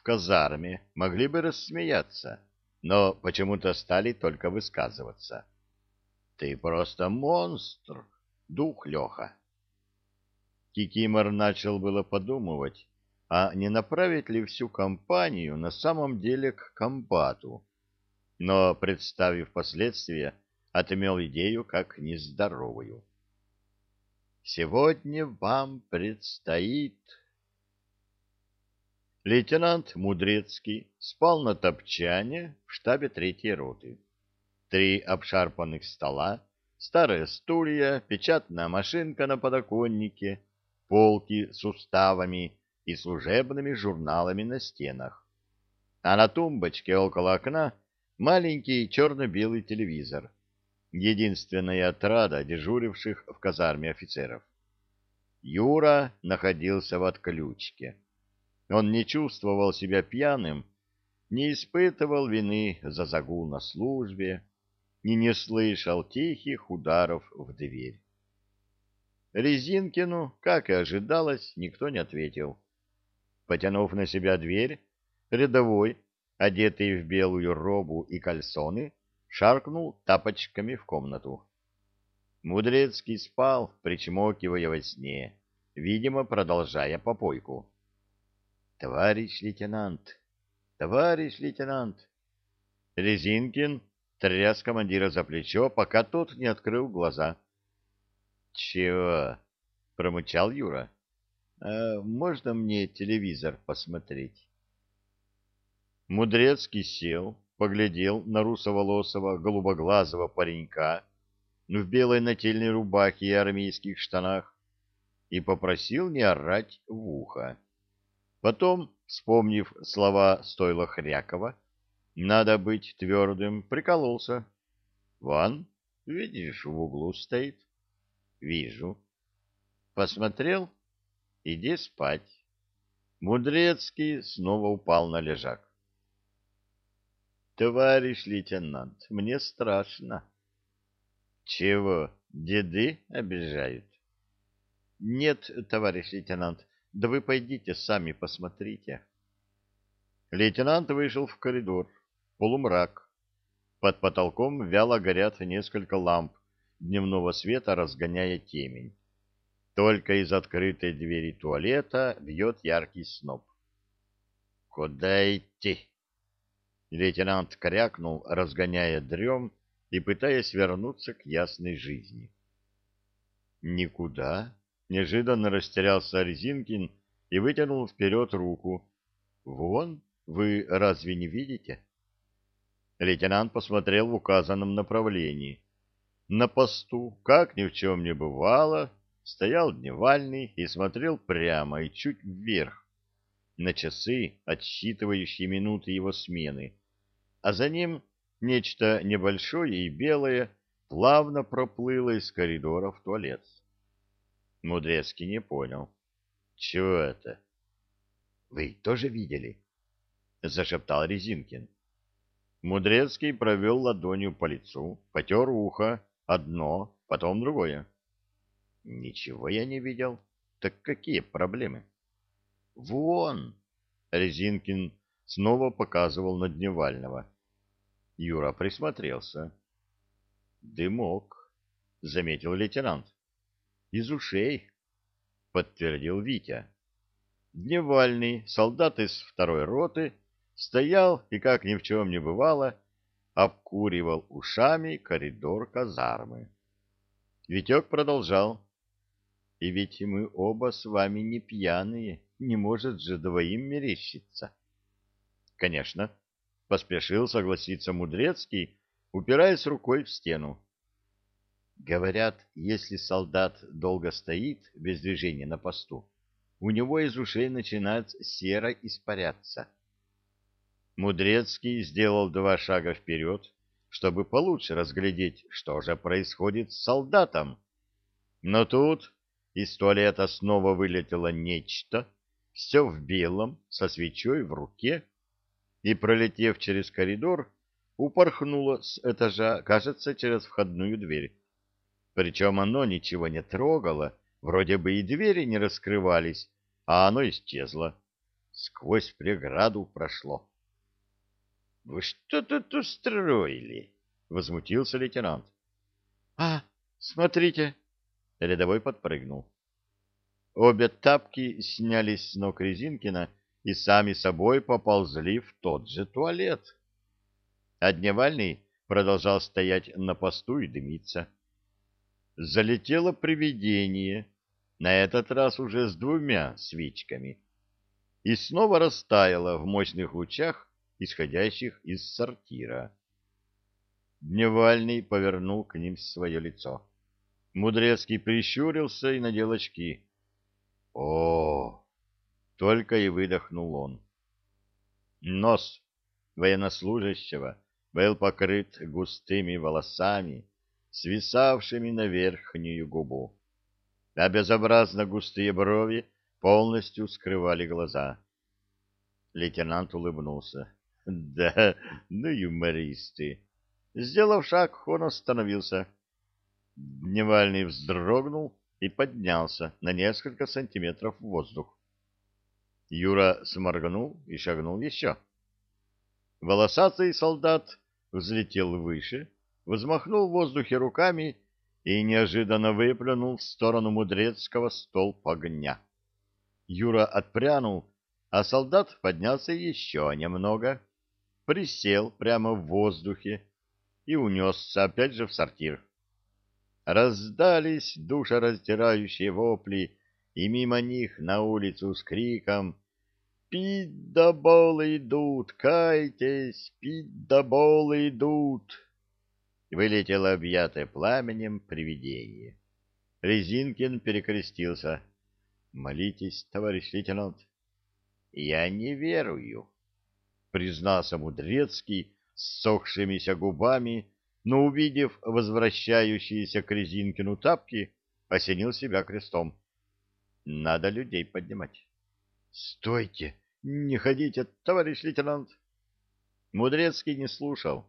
в казарме могли бы рассмеяться, но почему-то стали только высказываться. «Ты просто монстр, дух Леха!» Кикимор начал было подумывать, а не направить ли всю компанию на самом деле к комбату, но, представив последствия, отмел идею как нездоровую. «Сегодня вам предстоит...» Лейтенант Мудрецкий спал на топчане в штабе третьей роты. Три обшарпанных стола, старые стулья, печатная машинка на подоконнике, полки с уставами и служебными журналами на стенах. А на тумбочке около окна маленький черно-белый телевизор, единственная отрада дежуривших в казарме офицеров. Юра находился в отключке. Он не чувствовал себя пьяным, не испытывал вины за загул на службе и не слышал тихих ударов в дверь. Резинкину, как и ожидалось, никто не ответил. Потянув на себя дверь, рядовой, одетый в белую робу и кальсоны, шаркнул тапочками в комнату. Мудрецкий спал, причмокивая во сне, видимо, продолжая попойку. Товарищ лейтенант! Товарищ лейтенант! Резинкин тряс командира за плечо, пока тот не открыл глаза. — Чего? — промычал Юра. «А — Можно мне телевизор посмотреть? Мудрецкий сел, поглядел на русоволосого голубоглазого паренька в белой нательной рубахе и армейских штанах и попросил не орать в ухо. Потом, вспомнив слова стойла Хрякова, «Надо быть твердым», прикололся. «Ван, видишь, в углу стоит». «Вижу». «Посмотрел? Иди спать». Мудрецкий снова упал на лежак. «Товарищ лейтенант, мне страшно». «Чего, деды обижают?» «Нет, товарищ лейтенант, да вы пойдите сами посмотрите. Лейтенант вышел в коридор. Полумрак. Под потолком вяло горят несколько ламп дневного света, разгоняя темень. Только из открытой двери туалета бьет яркий сноп. «Куда идти?» Лейтенант крякнул, разгоняя дрем и пытаясь вернуться к ясной жизни. «Никуда», Неожиданно растерялся Резинкин и вытянул вперед руку. «Вон, вы разве не видите?» Лейтенант посмотрел в указанном направлении. На посту, как ни в чем не бывало, стоял Дневальный и смотрел прямо и чуть вверх, на часы, отсчитывающие минуты его смены, а за ним нечто небольшое и белое плавно проплыло из коридора в туалет. Мудрецкий не понял. Чего это? Вы тоже видели? Зашептал Резинкин. Мудрецкий провел ладонью по лицу, потер ухо, одно, потом другое. Ничего я не видел. Так какие проблемы? Вон! Резинкин снова показывал на Дневального. Юра присмотрелся. Дымок, заметил лейтенант. Из ушей, подтвердил Витя. Дневальный, солдат из второй роты, стоял и, как ни в чем не бывало, обкуривал ушами коридор казармы. Витек продолжал. И ведь мы оба с вами не пьяные, не может же двоим мерещиться. Конечно, поспешил согласиться Мудрецкий, упираясь рукой в стену. Говорят, если солдат долго стоит без движения на посту, у него из ушей начинает серо испаряться. Мудрецкий сделал два шага вперед, чтобы получше разглядеть, что же происходит с солдатом. Но тут из туалета снова вылетело нечто, все в белом, со свечой в руке, и, пролетев через коридор, упорхнуло с этажа, кажется, через входную дверь. Причем оно ничего не трогало, вроде бы и двери не раскрывались, а оно исчезло. сквозь преграду прошло. — Вы что тут устроили? — возмутился лейтенант. — А, смотрите! — рядовой подпрыгнул. Обе тапки снялись с ног Резинкина и сами собой поползли в тот же туалет. А Дневальный продолжал стоять на посту и дымиться. Залетело привидение, на этот раз уже с двумя свечками, и снова растаяло в мощных лучах исходящих из сортира. Дневальный повернул к ним свое лицо. Мудрецкий прищурился и надел очки. О, только и выдохнул он. Нос военнослужащего был покрыт густыми волосами, свисавшими на верхнюю губу, а безобразно густые брови полностью скрывали глаза. Лейтенант улыбнулся. Да, ну юмористы. Сделав шаг, он остановился. Дневальный вздрогнул и поднялся на несколько сантиметров в воздух. Юра сморгнул и шагнул еще. Волосатый солдат взлетел выше, взмахнул в воздухе руками и неожиданно выплюнул в сторону Мудрецкого столб огня. Юра отпрянул, а солдат поднялся еще немного присел прямо в воздухе и унесся опять же в сортир. Раздались душераздирающие вопли, и мимо них на улицу с криком «Пиддоболы идут! Кайтесь! Пиддоболы идут!» Вылетело объятое пламенем привидение. Резинкин перекрестился. «Молитесь, товарищ лейтенант». «Я не верую», признался Мудрецкий с сохшимися губами, но, увидев возвращающиеся к Резинкину тапки, осенил себя крестом. Надо людей поднимать. — Стойте! Не ходите, товарищ лейтенант! Мудрецкий не слушал.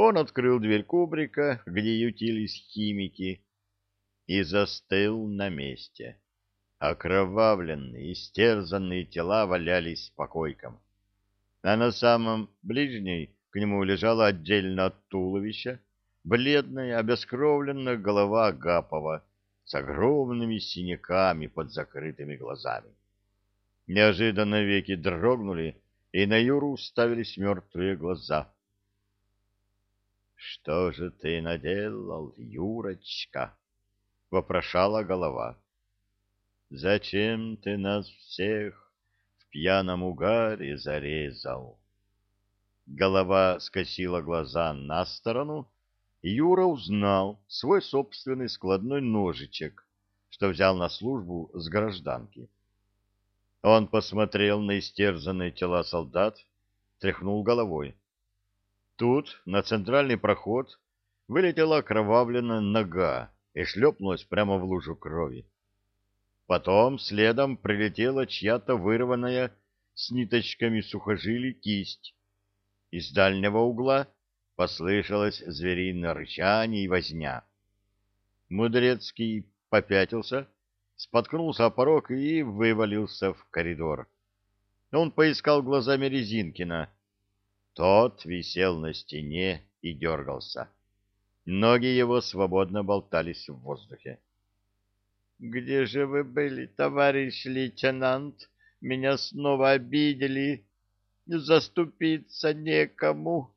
Он открыл дверь кубрика, где ютились химики, и застыл на месте. Окровавленные, истерзанные тела валялись по койкам а на самом ближней к нему лежала отдельно от туловища бледная, обескровленная голова Агапова с огромными синяками под закрытыми глазами. Неожиданно веки дрогнули, и на Юру уставились мертвые глаза. — Что же ты наделал, Юрочка? — вопрошала голова. — Зачем ты нас всех пьяном угаре зарезал. Голова скосила глаза на сторону, и Юра узнал свой собственный складной ножичек, что взял на службу с гражданки. Он посмотрел на истерзанные тела солдат, тряхнул головой. Тут на центральный проход вылетела окровавленная нога и шлепнулась прямо в лужу крови. Потом следом прилетела чья-то вырванная с ниточками сухожилий кисть. Из дальнего угла послышалось звериное рычание и возня. Мудрецкий попятился, споткнулся о порог и вывалился в коридор. Он поискал глазами Резинкина. Тот висел на стене и дергался. Ноги его свободно болтались в воздухе. Где же вы были, товарищ лейтенант? Меня снова обидели. Заступиться некому.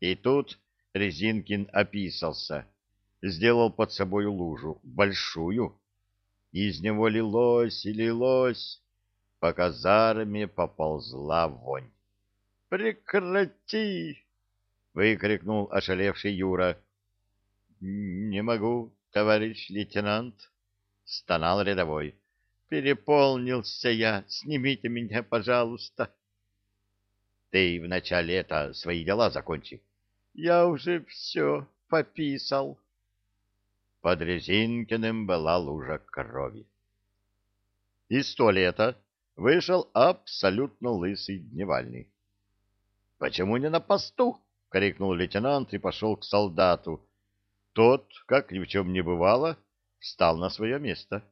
И тут Резинкин описался. Сделал под собой лужу, большую. Из него лилось и лилось, по казарме поползла вонь. «Прекрати!» — выкрикнул ошалевший Юра. «Не могу, товарищ лейтенант», — стонал рядовой. «Переполнился я. Снимите меня, пожалуйста». «Ты вначале это, свои дела закончи». «Я уже все пописал». Под Резинкиным была лужа крови. Из туалета вышел абсолютно лысый дневальный. «Почему не на посту?» — крикнул лейтенант и пошел к солдату. Тот, как ни в чем не бывало, — встал на свое место.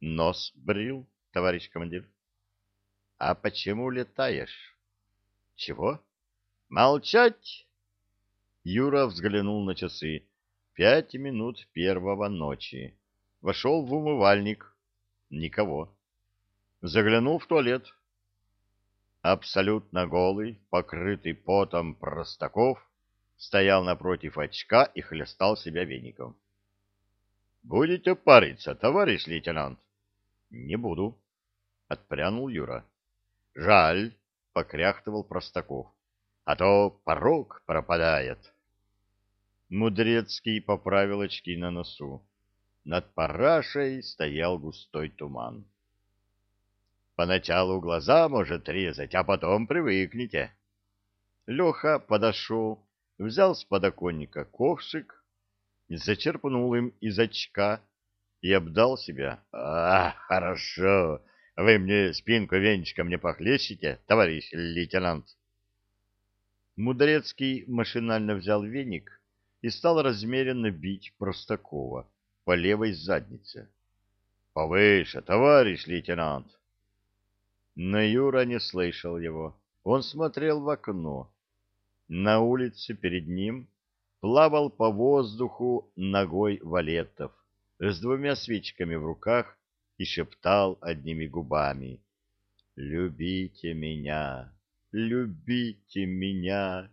Нос брил, товарищ командир. А почему летаешь? Чего? Молчать! Юра взглянул на часы. Пять минут первого ночи. Вошел в умывальник. Никого. Заглянул в туалет. Абсолютно голый, покрытый потом Простаков, стоял напротив очка и хлестал себя веником. — Будете париться, товарищ лейтенант? — Не буду, — отпрянул Юра. — Жаль, — покряхтывал Простаков, — а то порог пропадает. Мудрецкий поправил очки на носу. Над парашей стоял густой туман. Поначалу глаза может резать, а потом привыкнете. Леха подошел, взял с подоконника ковшик, зачерпнул им из очка и обдал себя. — А, хорошо! Вы мне спинку венчиком не похлещете, товарищ лейтенант? Мудрецкий машинально взял веник и стал размеренно бить Простакова по левой заднице. — Повыше, товарищ лейтенант! Но Юра не слышал его. Он смотрел в окно. На улице перед ним плавал по воздуху ногой Валетов с двумя свечками в руках и шептал одними губами «Любите меня, любите меня».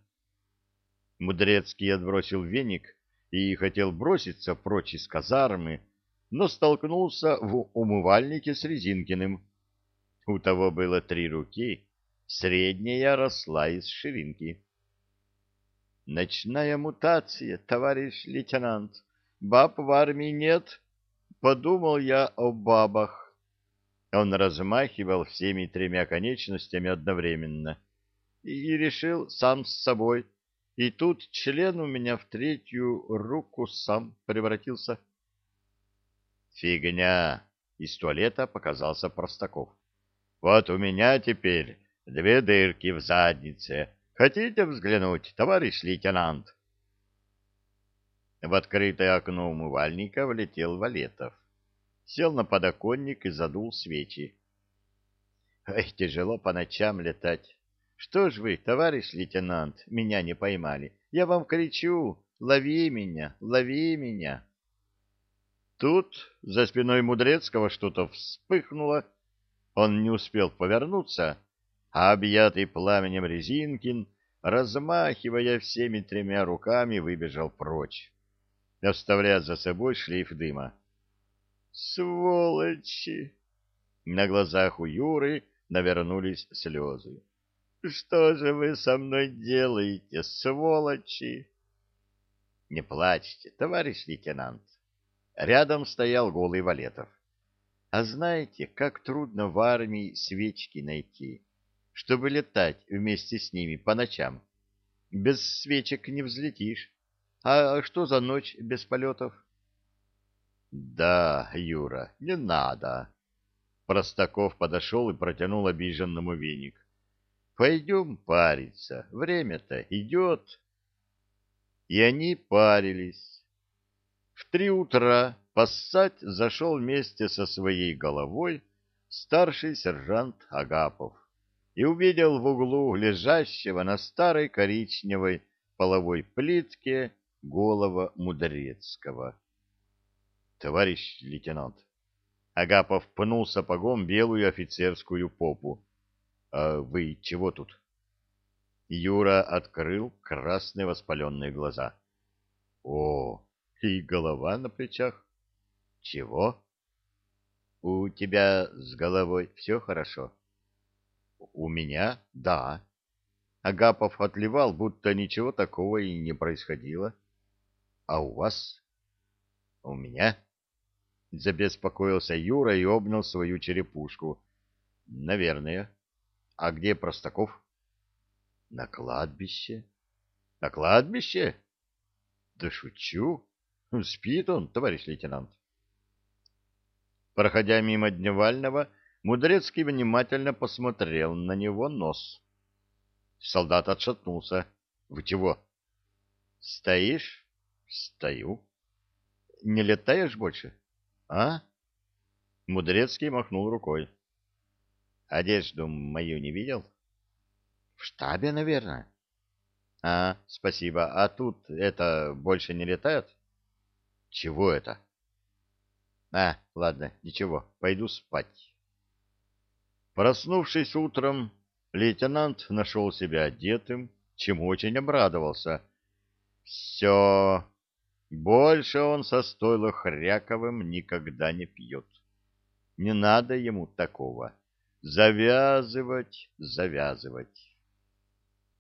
Мудрецкий отбросил веник и хотел броситься прочь из казармы, но столкнулся в умывальнике с Резинкиным. У того было три руки, средняя росла из ширинки. «Ночная мутация, товарищ лейтенант. Баб в армии нет. Подумал я о бабах». Он размахивал всеми тремя конечностями одновременно и решил сам с собой — и тут член у меня в третью руку сам превратился. Фигня! Из туалета показался Простаков. Вот у меня теперь две дырки в заднице. Хотите взглянуть, товарищ лейтенант? В открытое окно умывальника влетел Валетов. Сел на подоконник и задул свечи. Эх, тяжело по ночам летать. Что ж вы, товарищ лейтенант, меня не поймали? Я вам кричу, лови меня, лови меня. Тут за спиной Мудрецкого что-то вспыхнуло. Он не успел повернуться, а объятый пламенем Резинкин, размахивая всеми тремя руками, выбежал прочь, оставляя за собой шлейф дыма. «Сволочи!» На глазах у Юры навернулись слезы. Что же вы со мной делаете, сволочи? Не плачьте, товарищ лейтенант. Рядом стоял голый Валетов. А знаете, как трудно в армии свечки найти, чтобы летать вместе с ними по ночам? Без свечек не взлетишь. А что за ночь без полетов? Да, Юра, не надо. Простаков подошел и протянул обиженному веник. Пойдем париться, время-то идет. И они парились. В три утра поссать зашел вместе со своей головой старший сержант Агапов и увидел в углу лежащего на старой коричневой половой плитке голова Мудрецкого. «Товарищ лейтенант!» Агапов пнул сапогом белую офицерскую попу. А вы чего тут? Юра открыл красные воспаленные глаза. О, и голова на плечах. Чего? У тебя с головой все хорошо? У меня? Да. Агапов отливал, будто ничего такого и не происходило. А у вас? У меня? Забеспокоился Юра и обнял свою черепушку. Наверное. А где Простаков? На кладбище. На кладбище? Да шучу. Спит он, товарищ лейтенант. Проходя мимо Дневального, Мудрецкий внимательно посмотрел на него нос. Солдат отшатнулся. — Вы чего? — Стоишь? — Стою. — Не летаешь больше? — А? Мудрецкий махнул рукой. одежду мою не видел? В штабе, наверное. А, спасибо. А тут это больше не летает? Чего это? А, ладно, ничего, пойду спать. Проснувшись утром, лейтенант нашел себя одетым, чему очень обрадовался. Все, больше он со стойла Хряковым никогда не пьет. Не надо ему такого. Завязывать, завязывать.